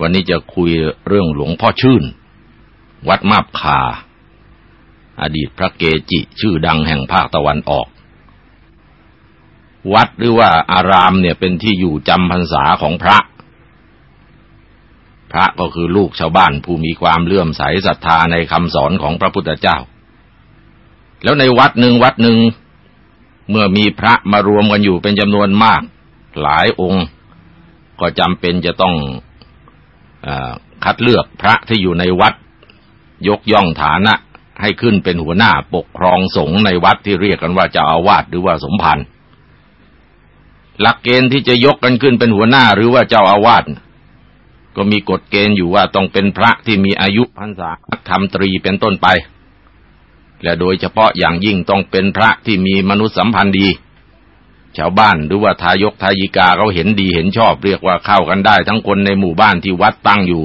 วันนี้จะคุยเรื่องหลวงพ่อชื่น วัดมาบคา อดีตพระเกจิชื่อดังแห่งภาคตะวันออก วัดหรือว่าอารามเนี่ยเป็นที่อยู่จำพรรษาของพระ พระก็คือลูกชาวบ้านผู้มีความเลื่อมใสศรัทธาในคำสอนของพระพุทธเจ้า แล้วในวัดหนึ่งวัดหนึ่งเมื่อมีพระมารวมกันอยู่เป็นจำนวนมาก หลายองค์ ก็จำเป็นจะต้อง คัดเลือกพระที่อยู่ในวัด ยกย่องฐานะ ให้ขึ้นเป็นหัวหน้าปกครองสงฆ์ในวัดที่เรียกกันว่าเจ้าอาวาสหรือว่าสมพันธ์หลักเกณฑ์ที่จะยกกันขึ้นเป็นหัวหน้าหรือว่าเจ้าอาวาสก็มีกฎเกณฑ์อยู่ว่าต้องเป็นพระที่มีอายุพรรษาธรรมตรีเป็นต้นไป และโดยเฉพาะอย่างยิ่งต้องเป็นพระที่มีมนุษยสัมพันธ์ดี ชาวบ้านหรือว่าทายกทายิกาเขาเห็นดีเห็นชอบ เรียกว่าเข้ากันได้ ทั้งคนในหมู่บ้านที่วัดตั้งอยู่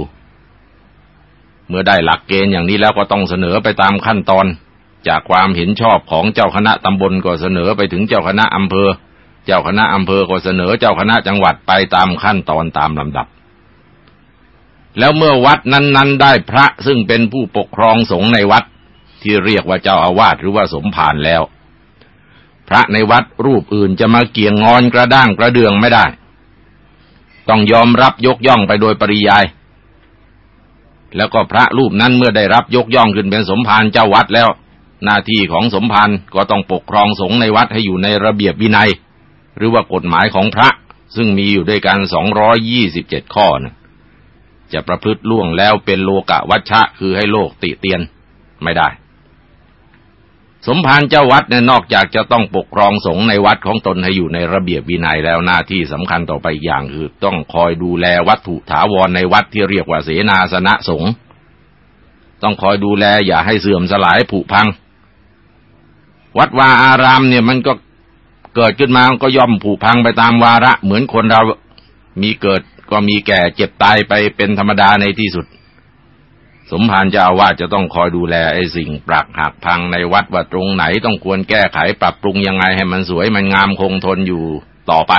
เมื่อได้หลักเกณฑ์อย่างนี้แล้วก็ต้องเสนอไปตามขั้นตอน จากความเห็นชอบของเจ้าคณะตำบลก็เสนอไปถึงเจ้าคณะอำเภอ เจ้าคณะอำเภอก็เสนอเจ้าคณะจังหวัดไปตามขั้นตอนตามลำดับ แล้วเมื่อวัดนั้น ๆ ได้พระซึ่งเป็นผู้ปกครองสงฆ์ในวัดที่เรียกว่าเจ้าอาวาสหรือว่าสมภารแล้ว พระในวัดรูปอื่นจะมาเกี่ยงงอนกระด้างกระเดืองไม่ได้ ต้องยอมรับยกย่องไปโดยปริยาย แล้วก็พระรูปนั้นเมื่อได้รับยกย่องขึ้นเป็นสมภารเจ้าวัดแล้ว หน้าที่ของสมภารก็ต้องปกครองสงฆ์ในวัดให้อยู่ในระเบียบวินัย หรือว่ากฎหมายของพระซึ่งมีอยู่ด้วยกันสองร้อยยี่สิบเจ็ดข้อนะจะประพฤติล่วงแล้วเป็นโลกะวัชชะคือให้โลกติเตียนไม่ได้ สมภารเจ้าวัดเนี่ยนอกจากจะต้องปกครองสงฆ์ในวัดของตนให้อยู่ในระเบียบวินัยแล้วหน้าที่สำคัญต่อไปอีกอย่างคือต้องคอยดูแลวัตถุถาวรในวัดที่เรียกว่าเสนาสนะสงฆ์ต้องคอยดูแลอย่าให้เสื่อมสลายผุพัง วัดวาอารามเนี่ยมันก็เกิดขึ้นมาก็ย่อมผุพังไปตามวาระ เหมือนคนเรามีเกิดก็มีแก่เจ็บตายไปเป็นธรรมดาในที่สุด สมภารเจ้าว่าจะต้องคอยดูแลไอ้สิ่งปรักหักพังในวัดว่าตรงไหนต้องควรแก้ไขปรับปรุงยังไงให้มันสวยมันงามคงทนอยู่ต่อไป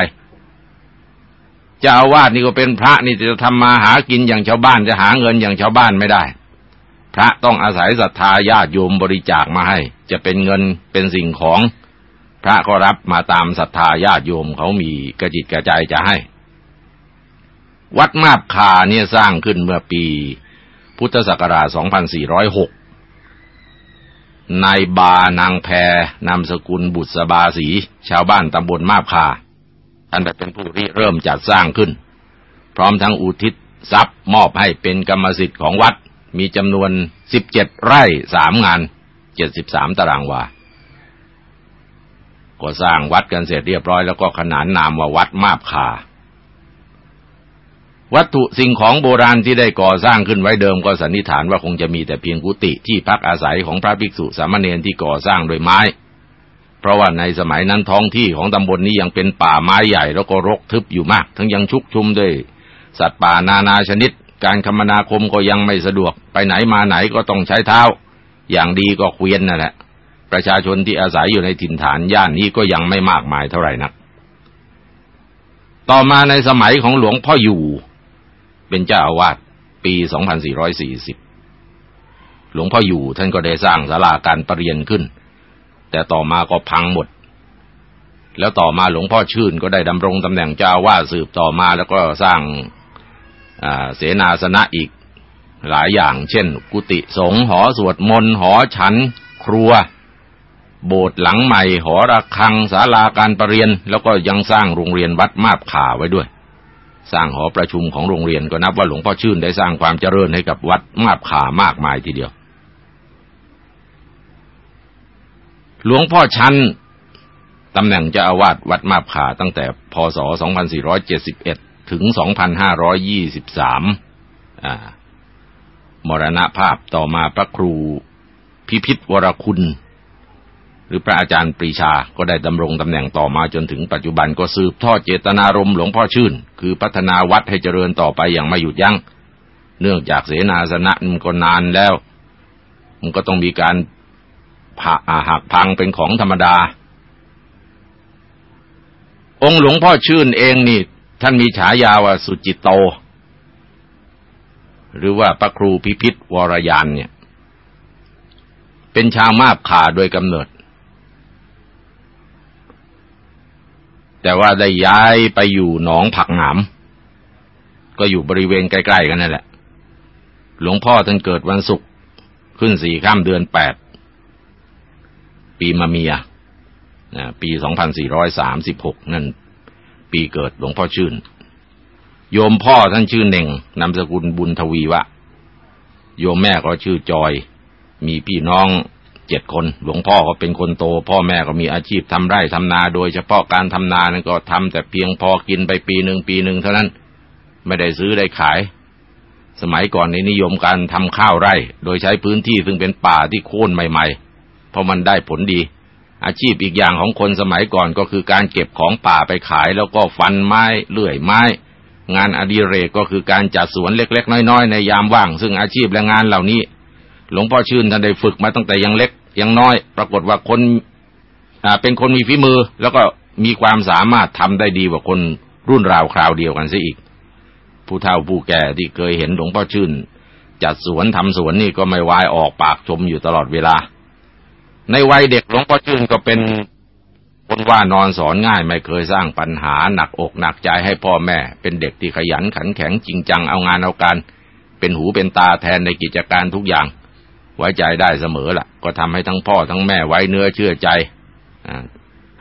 เจ้าวาดนี่ก็เป็นพระนี่จะทำมาหากินอย่างชาวบ้านจะหาเงินอย่างชาวบ้านไม่ได้ พระต้องอาศัยศรัทธาญาติโยมบริจาคมาให้ จะเป็นเงินเป็นสิ่งของ พระก็รับมาตามศรัทธาญาติโยมเขามีกระจิตกระใจจะให้ วัดมาบคาเนี่ยสร้างขึ้นเมื่อปี พุทธศักราช 2406 นายบานางแพรนามสกุลบุตรสบาสี ชาวบ้านตำบลมาบคาท่านเป็นผู้ริเริ่มจัดสร้างขึ้น พร้อมทั้งอุทิศทรัพย์มอบให้เป็นกรรมสิทธิ์ของวัด มีจำนวน 17 ไร่สามงาน 73 ตารางวา ก็สร้างวัดกันเสร็จเรียบร้อยแล้วก็ขนานนามว่าวัดมาบคา วัตถุสิ่งของโบราณที่ได้ก่อสร้างขึ้นไว้เดิมก็สันนิษฐานว่าคงจะมีแต่เพียงกุฏิที่พักอาศัยของพระภิกษุสามเณรที่ก่อสร้างโดยไม้ เพราะว่าในสมัยนั้นท้องที่ของตำบลนนี้ยังเป็นป่าไม้ใหญ่แล้วก็รกทึบอยู่มาก ทั้งยังชุกชุมด้วย สัตว์ป่านานาชนิด การคมนาคมก็ยังไม่สะดวก ไปไหนมาไหนก็ต้องใช้เท้า อย่างดีก็เกวียนนั่นแหละ ประชาชนที่อาศัยอยู่ในถิ่นฐานย่านนี้ก็ยังไม่มากมายเท่าไหร่นัก ต่อมาในสมัยของหลวงพ่ออยู่ เป็นเจ้าอาวาสปี 2440 หลวงพ่ออยู่ท่านก็ได้สร้างศาลาการประเรียนขึ้น แต่ต่อมาก็พังหมด แล้วต่อมาหลวงพ่อชื่นก็ได้ดำรงตำแหน่งเจ้าอาวาสสืบต่อมาแล้วก็สร้างเสนาสนะอีกหลายอย่าง เช่น กุฏิสงฆ์หอสวดมนต์หอฉัน ครัว โบสถ์หลังใหม่ หอระฆังศาลาการประเรียน แล้วก็ยังสร้างโรงเรียนวัดมาบขาไว้ด้วย สร้างหอประชุมของโรงเรียนก็นับว่าหลวงพ่อชื่นได้สร้างความเจริญให้กับวัดมาบขามากมายทีเดียว หลวงพ่อชันตำแหน่งเจ้าอาวาสวัดมาบขาตั้งแต่พศ 2471 ถึง 2523 มรณภาพต่อมาพระครูพิพิธวรคุณ หรือพระอาจารย์ปรีชาก็ได้ดำรงตำแหน่งต่อมาจนถึงปัจจุบันก็สืบทอดเจตนารมณ์หลวงพ่อชื่น คือพัฒนาวัดให้เจริญต่อไปอย่างไม่หยุดยัง้ง เนื่องจากเสนาสนะมันก็นานแล้ว มันก็ต้องมีการหักพังเป็นของธรรมดา องค์หลวงพ่อชื่นเองนี่ ท่านมีฉายาว่าสุจิตโต หรือว่าพระครูพิพิธวรยานเนี่ย เป็นชาวมาบขาโดยกำเนิด แต่ว่าได้ย้ายไปอยู่หนองผักหนามก็อยู่บริเวณใกล้ๆกันนั่นแหละ หลวงพ่อท่านเกิดวันศุกร์ขึ้นสี่ข้ามเดือนแปด ปีมะเมียปีสองพันสี่ร้อยสามสิบหกนั่น ปีเกิดหลวงพ่อชื่น โยมพ่อท่านชื่อเน่งนามสกุลบุญทวีวะ โยมแม่ก็ชื่อจอย มีพี่น้อง เจ็ดคน หลวงพ่อก็เป็นคนโต พ่อแม่ก็มีอาชีพทำไร่ทำนา โดยเฉพาะการทำนานั้นก็ทำแต่เพียงพอกินไปปีหนึ่งปีหนึ่งเท่านั้น ไม่ได้ซื้อได้ขาย สมัยก่อนนี้นิยมการทำข้าวไร่ โดยใช้พื้นที่ซึ่งเป็นป่าที่โค่นใหม่ ๆ เพราะมันได้ผลดี อาชีพอีกอย่างของคนสมัยก่อนก็คือการเก็บของป่าไปขาย แล้วก็ฟันไม้เลื่อยไม้ งานอดิเรกก็คือการจัดสวนเล็ก ๆ น้อย ๆ ในยามว่าง ซึ่งอาชีพและงานเหล่านี้ หลวงพ่อชื่นท่านได้ฝึกมาตั้งแต่ยังเล็กยังน้อย ปรากฏว่าคนเป็นคนมีฝีมือ แล้วก็มีความสามารถทำได้ดีกว่าคนรุ่นราวคราวเดียวกันซะอีก ผู้เฒ่าผู้แก่ที่เคยเห็นหลวงพ่อชื่น จัดสวนทำสวนนี่ก็ไม่วายออกปากชมอยู่ตลอดเวลา ในวัยเด็กหลวงพ่อชื่นก็เป็นคนว่านอนสอนง่ายไม่เคยสร้างปัญหาหนักอกหนักใจให้พ่อแม่ เป็นเด็กที่ขยันขันแข็งจริงจังเอางานเอาการ เป็นหูเป็นตาแทนในกิจการทุกอย่าง ไว้ใจได้เสมอละ่ะ ก็ทำให้ทั้งพ่อทั้งแม่ไว้เนื้อเชื่อใจ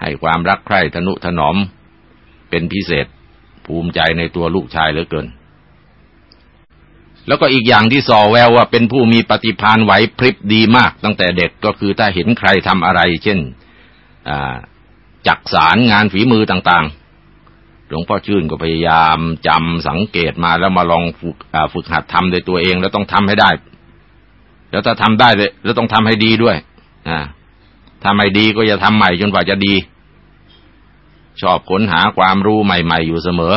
ให้ความรักใคร่ทนุถนอม เป็นพิเศษ ภูมิใจในตัวลูกชายเหลือเกิน แล้วก็อีกอย่างที่ส่อแววว่าเป็นผู้มีปฏิภาณไหวพริบดีมาก ตั้งแต่เด็กก็คือถ้าเห็นใครทำอะไร เช่นจักสารงานฝีมือต่างๆ หลวงพ่อชื่นก็พยายามจำสังเกตมาแล้วมาลองฝึกฝึกหัดทำโดยตัวเอง แล้วต้องทำให้ได้ แล้วถ้าทำได้เลยแล้วต้องทำให้ดีด้วยทำให้ดีก็จะทำใหม่จนกว่าจะดี ชอบค้นหาความรู้ใหม่ ๆ อยู่เสมอ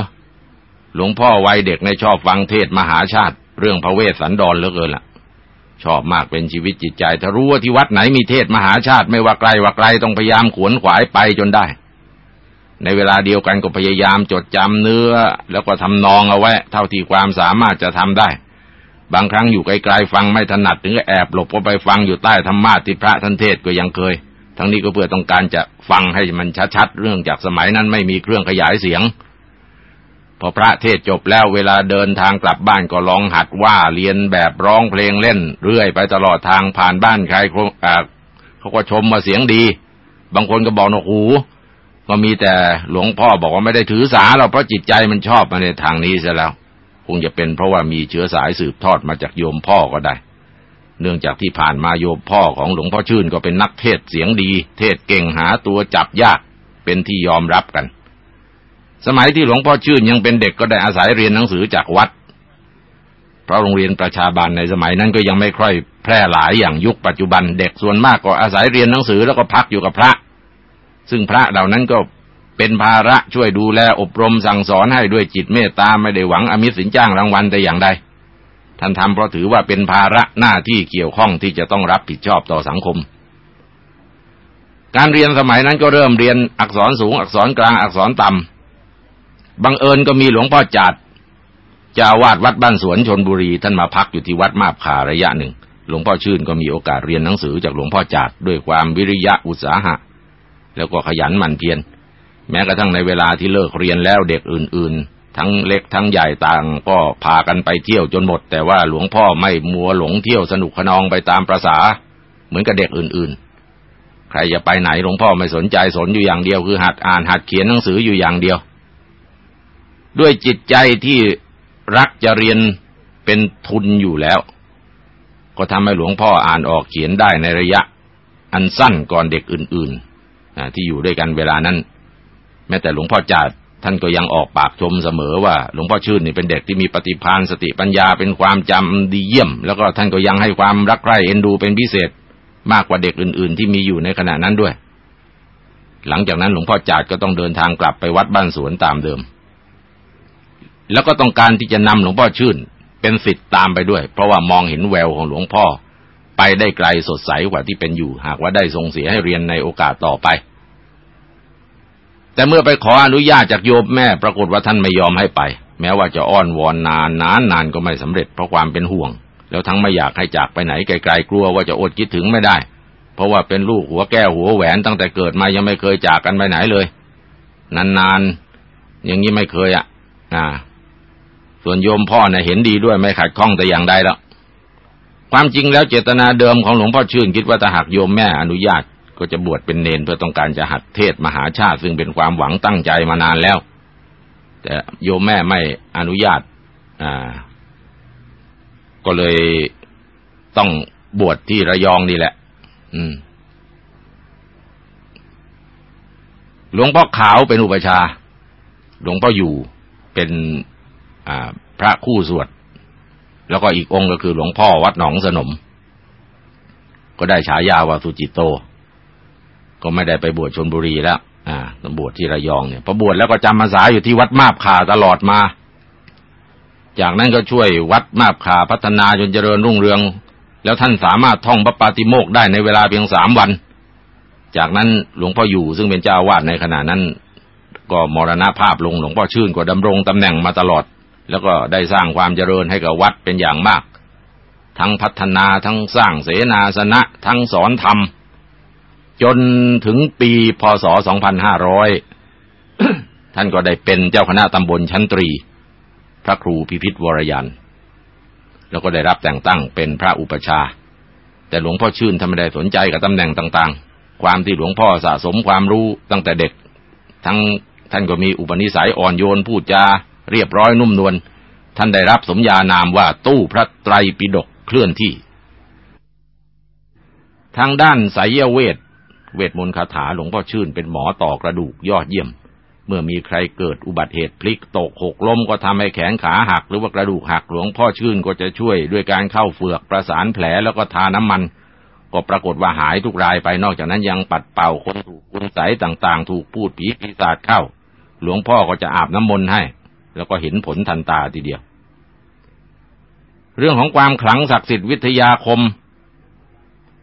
หลวงพ่อวัยเด็กในชอบฟังเทศมหาชาติ เรื่องพระเวสสันดรเหลือเกินล่ะ ชอบมากเป็นชีวิตจิตใจ ถ้ารู้ว่าที่วัดไหนมีเทศมหาชาติไม่ว่าไกลว่าไกลต้องพยายามขวนขวายไปจนได้ ในเวลาเดียวกันก็พยายามจดจำเนื้อ แล้วก็ทำนองเอาไว้ เท่าที่ความสามารถจะทำได้ บางครั้งอยู่ไกลๆฟังไม่ถนัดถึงก็แอบหลบก็ไปฟังอยู่ใต้ธรรมาที่พระท่านเทศก็ยังเคย ทั้งนี้ก็เพื่อต้องการจะฟังให้มันชัดๆเรื่องจากสมัยนั้นไม่มีเครื่องขยายเสียง พอพระเทศจบแล้วเวลาเดินทางกลับบ้านก็ลองหัดว่าเรียนแบบร้องเพลงเล่น เรื่อยไปตลอดทางผ่านบ้านใครเขาก็ชมมาเสียงดี บางคนก็บอกว่าโอ้ก็มีแต่หลวงพ่อบอกว่าไม่ได้ถือสาเราเพราะจิตใจมันชอบมาในทางนี้ซะแล้ว คงจะเป็นเพราะว่ามีเชื้อสายสืบทอดมาจากโยมพ่อก็ได้ เนื่องจากที่ผ่านมาโยมพ่อของหลวงพ่อชื่นก็เป็นนักเทศเสียงดี เทศเก่งหาตัวจับยาก เป็นที่ยอมรับกัน สมัยที่หลวงพ่อชื่นยังเป็นเด็กก็ได้อาศัยเรียนหนังสือจากวัด เพราะโรงเรียนประชาบาลในสมัยนั้นก็ยังไม่ค่อยแพร่หลายอย่างยุคปัจจุบัน เด็กส่วนมากก็อาศัยเรียนหนังสือแล้วก็พักอยู่กับพระ ซึ่งพระเหล่านั้นก็ เป็นภาระช่วยดูแลอบรมสั่งสอนให้ด้วยจิตเมตตาไม่ได้หวังอมิตรสินจ้างรางวัลแต่อย่างใดท่านทำเพราะถือว่าเป็นภาระหน้าที่เกี่ยวข้องที่จะต้องรับผิดชอบต่อสังคม การเรียนสมัยนั้นก็เริ่มเรียนอักษรสูงอักษรกลางอักษรต่ำบังเอิญก็มีหลวงพ่อจัดจาวาดวัดบ้านสวนชนบุรีท่านมาพักอยู่ที่วัดมาบขาระยะหนึ่ง หลวงพ่อชื่นก็มีโอกาสเรียนหนังสือจากหลวงพ่อจัดด้วยความวิริยะอุตสาหะ แล้วก็ขยันหมั่นเพียร แม้กระทั่งในเวลาที่เลิกเรียนแล้วเด็กอื่น ๆ ทั้งเล็กทั้งใหญ่ต่างก็พากันไปเที่ยวจนหมด แต่ว่าหลวงพ่อไม่มัวหลงเที่ยวสนุกขนองไปตามประษา เหมือนกับเด็กอื่น ๆ ใครจะไปไหนหลวงพ่อไม่สนใจสนอยู่อย่างเดียวคือหัดอ่านหัดเขียนหนังสืออยู่อย่างเดียว ด้วยจิตใจที่รักจะเรียนเป็นทุนอยู่แล้ว ก็ทำให้หลวงพ่ออ่านออกเขียนได้ในระยะ อันสั้นก่อนเด็กอื่น ๆที่อยู่ด้วยกันเวลานั้น แม้แต่หลวงพ่อจาดท่านก็ยังออกปากชมเสมอว่า หลวงพ่อชื่นนี่เป็นเด็กที่มีปฏิภาณสติปัญญาเป็นความจำดีเยี่ยม แล้วก็ท่านก็ยังให้ความรักใคร่เอ็นดูเป็นพิเศษ มากกว่าเด็กอื่น ๆ ที่มีอยู่ในขณะนั้นด้วย หลังจากนั้นหลวงพ่อจาดก็ต้องเดินทางกลับไปวัดบ้านสวนตามเดิม แล้วก็ต้องการที่จะนำหลวงพ่อชื่น เป็นสิทธิ์ตามไปด้วย เพราะว่ามองเห็นแววของหลวงพ่อ ไปได้ไกลสดใสกว่าที่เป็นอยู่ หากว่าได้ทรงเสียให้เรียนในโอกาสต่อไป แต่เมื่อไปขออนุญาตจากโยมแม่ปรากฏว่าท่านไม่ยอมให้ไป แม้ว่าจะอ้อนวอนนานนานนานก็ไม่สำเร็จเพราะความเป็นห่วง แล้วทั้งไม่อยากให้จากไปไหนไกลๆกลัวว่าจะอดคิดถึงไม่ได้ เพราะว่าเป็นลูกหัวแก้วหัวแหวนตั้งแต่เกิดมายังไม่เคยจากกันไปไหนเลย นานๆอย่างนี้ไม่เคยอะอ่าส่วนโยมพ่อเนี่ยเห็นดีด้วยไม่ขัดข้องแต่อย่างใดแล้วความจริงแล้วเจตนาเดิมของหลวงพ่อชื่นคิดว่าถ้าหากโยมแม่อนุญาต ก็จะบวชเป็นเนนเพื่อต้องการจะหัดเทศมหาชาติ ซึ่งเป็นความหวังตั้งใจมานานแล้ว แต่โยมแม่ไม่อนุญาต อ่า ก็เลยต้องบวชที่ระยองนี่แหละ อืม หลวงพ่อขาวเป็นอุปชา หลวงพ่ออยู่เป็นพระคู่สวด แล้วก็อีกองค์ก็คือหลวงพ่อวัดหนองสนม ก็ได้ฉายาว่าสุจิตโต ก็ไม่ได้ไปบวชชนบุรีแล้วอ่าบวชที่ระยองเนี่ยพอบวชแล้วก็จำพรรษาอยู่ที่วัดมาบขาตลอดมา จากนั้นก็ช่วยวัดมาบขาพัฒนาจนเจริญรุ่งเรือง แล้วท่านสามารถท่องพระปาติโมกได้ในเวลาเพียงสามวัน จากนั้นหลวงพ่ออยู่ซึ่งเป็นเจ้าวาดในขณะนั้น ก็มรณภาพลงหลวงพ่อชื่นก็ดำรงตำแหน่งมาตลอด แล้วก็ได้สร้างความเจริญให้กับวัดเป็นอย่างมาก ทั้งพัฒนาทั้งสร้างเสนาสนะ ทั้งสอนธรรม จนถึงปีพศ 2500 ท่านก็ได้เป็นเจ้าคณะตำบลชั้นตรี พระครูพิพิธวรยัน แล้วก็ได้รับแต่งตั้งเป็นพระอุปชา แต่หลวงพ่อชื่นทำไม่ได้สนใจกับตำแหน่งต่างๆ ความที่หลวงพ่อสะสมความรู้ตั้งแต่เด็ก ทั้งท่านก็มีอุปนิสัยอ่อนโยนพูดจาเรียบร้อยนุ่มนวล ท่านได้รับสมญานามว่าตู้พระไตรปิฎกเคลื่อนที่ ทางด้านไสยเวท เวทมนต์คาถาหลวงพ่อชื่นเป็นหมอต่อกระดูกยอดเยี่ยม เมื่อมีใครเกิดอุบัติเหตุพลิกตกหกล้มก็ทำให้แขนขาหัก หรือว่ากระดูกหักหลวงพ่อชื่นก็จะช่วยด้วยการเข้าเฟือกประสานแผลแล้วก็ทาน้ำมัน ก็ปรากฏว่าหายทุกรายไปนอกจากนั้นยังปัดเป่าคนถูกคุณใสต่างๆ ถูกพูดผีปีศาจเข้า หลวงพ่อก็จะอาบน้ำมนต์ให้ แล้วก็เห็นผลทันตาทีเดียว เรื่องของความขลังศักดิ์สิทธิ์วิทยาคม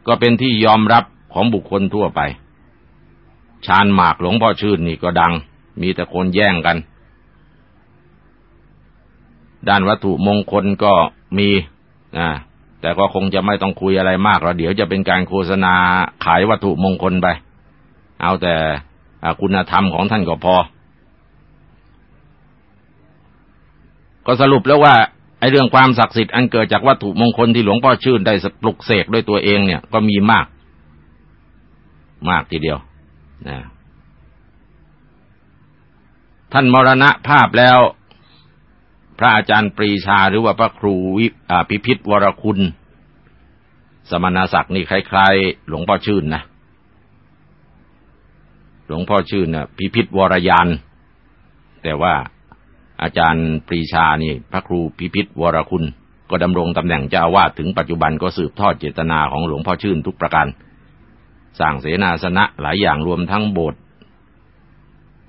ก็เป็นที่ยอมรับ ของบุคคลทั่วไป ชานหมากหลวงพ่อชื่นนี่ก็ดัง มีแต่คนแย่งกัน ด้านวัตถุมงคลก็มีอ่าแต่ก็คงจะไม่ต้องคุยอะไรมากแล้วเดี๋ยวจะเป็นการโฆษณาขายวัตถุมงคลไป เอาแต่คุณธรรมของท่านก็พอ ก็สรุปแล้วว่าไอ้เรื่องความศักดิ์สิทธิ์อันเกิดจากวัตถุมงคลที่หลวงพ่อชื่นได้ปลุกเสกด้วยตัวเองเนี่ยก็มีมาก มากทีเดียวนะท่านมรณะภาพแล้ว พระอาจารย์ปรีชาหรือว่าพระครูวิพิพิธวรคุณ สมณศักดิ์นี่คล้ายๆ หลวงพ่อชื่นนะหลวงพ่อชื่นนะ่ะพิพิธวรยาน แต่ว่าอาจารย์ปรีชานี่ พระครูพิพิธวรคุณ ก็ดำรงตำแหน่งเจ้าวาดถึงปัจจุบันก็สืบทอดเจตนาของหลวงพ่อชื่นทุกประการ สร้างเสนาสนะหลายอย่างรวมทั้งโบสถ์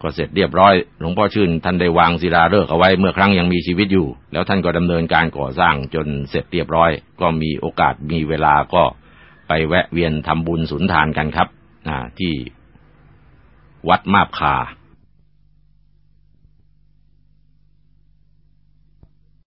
ก็เสร็จเรียบร้อย หลวงพ่อชื่นท่านได้วางศิลาฤกษ์เอาไว้เมื่อครั้งยังมีชีวิตอยู่ แล้วท่านก็ดำเนินการก่อสร้างจนเสร็จเรียบร้อย ก็มีโอกาสมีเวลาก็ไปแวะเวียนทำบุญสุนทานกันครับที่วัดมาบคา